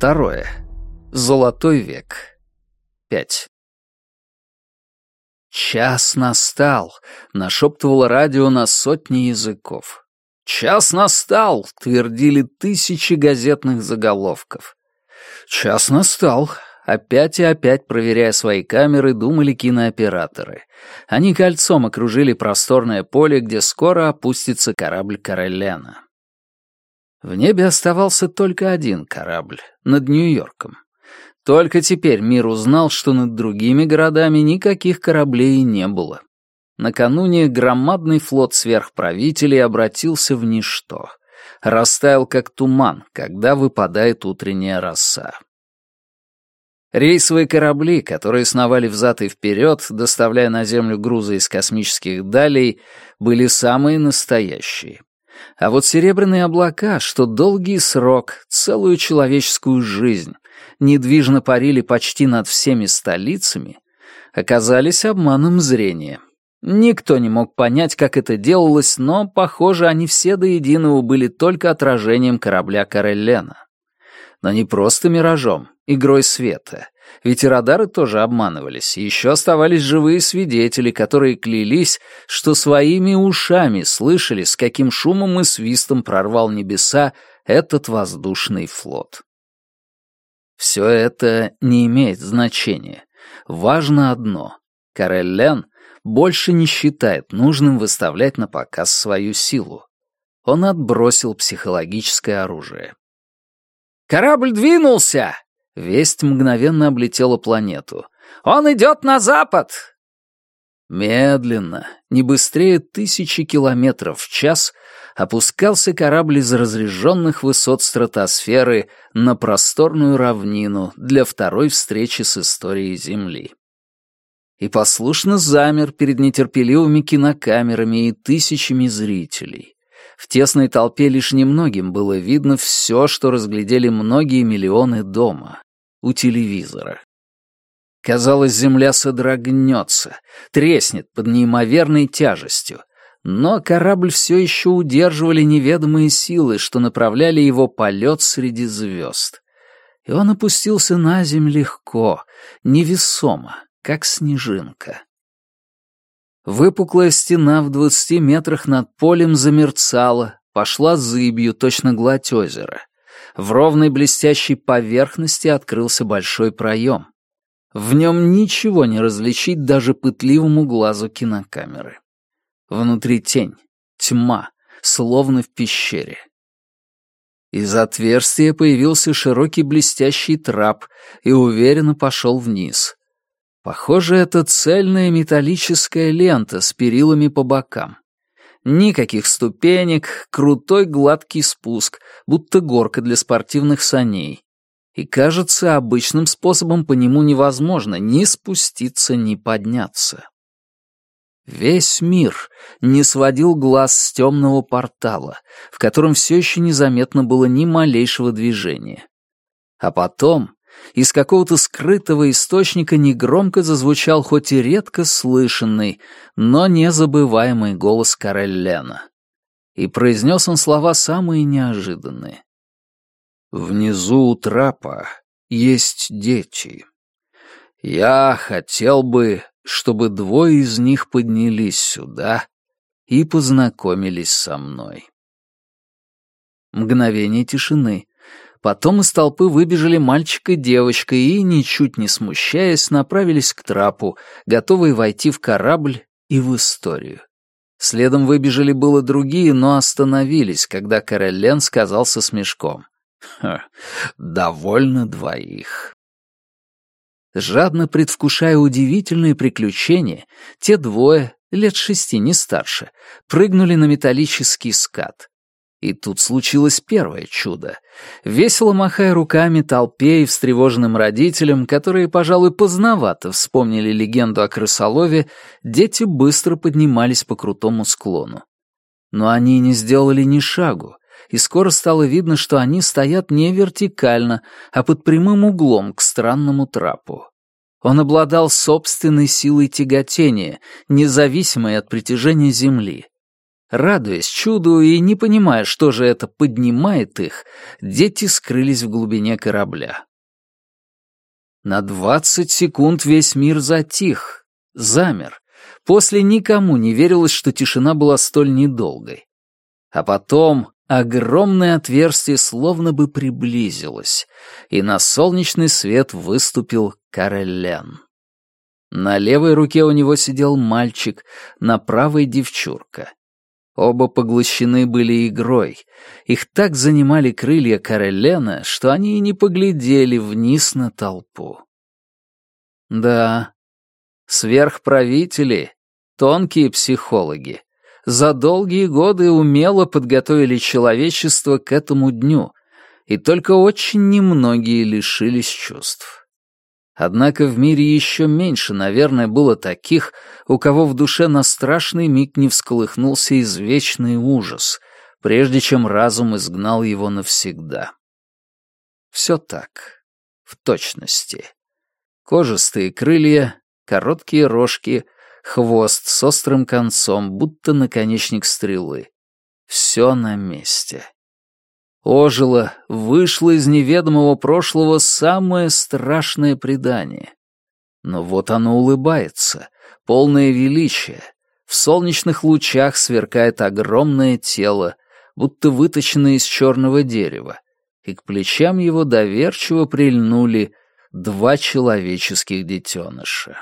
Второе. Золотой век. Пять. «Час настал», — нашептывало радио на сотни языков. «Час настал», — твердили тысячи газетных заголовков. «Час настал», Опять и опять, проверяя свои камеры, думали кинооператоры. Они кольцом окружили просторное поле, где скоро опустится корабль Карелена. В небе оставался только один корабль, над Нью-Йорком. Только теперь мир узнал, что над другими городами никаких кораблей не было. Накануне громадный флот сверхправителей обратился в ничто. Растаял как туман, когда выпадает утренняя роса. Рейсовые корабли, которые сновали взад и вперед, доставляя на Землю грузы из космических далей, были самые настоящие. А вот серебряные облака, что долгий срок, целую человеческую жизнь, недвижно парили почти над всеми столицами, оказались обманом зрения. Никто не мог понять, как это делалось, но, похоже, они все до единого были только отражением корабля Кареллена. Но не просто миражом, игрой света. Ведь и радары тоже обманывались, и еще оставались живые свидетели, которые клялись, что своими ушами слышали, с каким шумом и свистом прорвал небеса этот воздушный флот. Все это не имеет значения. Важно одно. Карель Лен больше не считает нужным выставлять на показ свою силу. Он отбросил психологическое оружие. «Корабль двинулся!» Весть мгновенно облетела планету. «Он идет на запад!» Медленно, не быстрее тысячи километров в час, опускался корабль из разреженных высот стратосферы на просторную равнину для второй встречи с историей Земли. И послушно замер перед нетерпеливыми кинокамерами и тысячами зрителей. В тесной толпе лишь немногим было видно все, что разглядели многие миллионы дома, у телевизора. Казалось, земля содрогнется, треснет под неимоверной тяжестью, но корабль все еще удерживали неведомые силы, что направляли его полет среди звезд. И он опустился на землю легко, невесомо, как снежинка. Выпуклая стена в двадцати метрах над полем замерцала, пошла зыбью, точно гладь озера. В ровной блестящей поверхности открылся большой проем. В нем ничего не различить даже пытливому глазу кинокамеры. Внутри тень, тьма, словно в пещере. Из отверстия появился широкий блестящий трап и уверенно пошел вниз. Похоже, это цельная металлическая лента с перилами по бокам. Никаких ступенек, крутой гладкий спуск, будто горка для спортивных саней. И кажется, обычным способом по нему невозможно ни спуститься, ни подняться. Весь мир не сводил глаз с темного портала, в котором все еще незаметно было ни малейшего движения. А потом из какого-то скрытого источника негромко зазвучал хоть и редко слышанный, но незабываемый голос Кареллена. И произнес он слова самые неожиданные. «Внизу у трапа есть дети. Я хотел бы, чтобы двое из них поднялись сюда и познакомились со мной». Мгновение тишины, Потом из толпы выбежали мальчик и девочка и, ничуть не смущаясь, направились к трапу, готовые войти в корабль и в историю. Следом выбежали было другие, но остановились, когда Кареллен сказал со смешком. «Ха, довольно двоих». Жадно предвкушая удивительные приключения, те двое, лет шести, не старше, прыгнули на металлический скат. И тут случилось первое чудо. Весело махая руками толпе и встревоженным родителям, которые, пожалуй, поздновато вспомнили легенду о крысолове, дети быстро поднимались по крутому склону. Но они не сделали ни шагу, и скоро стало видно, что они стоят не вертикально, а под прямым углом к странному трапу. Он обладал собственной силой тяготения, независимой от притяжения Земли, Радуясь чуду и не понимая, что же это поднимает их, дети скрылись в глубине корабля. На двадцать секунд весь мир затих, замер. После никому не верилось, что тишина была столь недолгой. А потом огромное отверстие словно бы приблизилось, и на солнечный свет выступил Карелен. На левой руке у него сидел мальчик, на правой — девчурка. Оба поглощены были игрой. Их так занимали крылья Карелена, что они и не поглядели вниз на толпу. Да, сверхправители, тонкие психологи, за долгие годы умело подготовили человечество к этому дню, и только очень немногие лишились чувств. Однако в мире еще меньше, наверное, было таких, у кого в душе на страшный миг не всколыхнулся извечный ужас, прежде чем разум изгнал его навсегда. Все так, в точности. Кожистые крылья, короткие рожки, хвост с острым концом, будто наконечник стрелы. Все на месте. Ожило, вышло из неведомого прошлого самое страшное предание. Но вот оно улыбается, полное величие. В солнечных лучах сверкает огромное тело, будто выточенное из черного дерева, и к плечам его доверчиво прильнули два человеческих детеныша.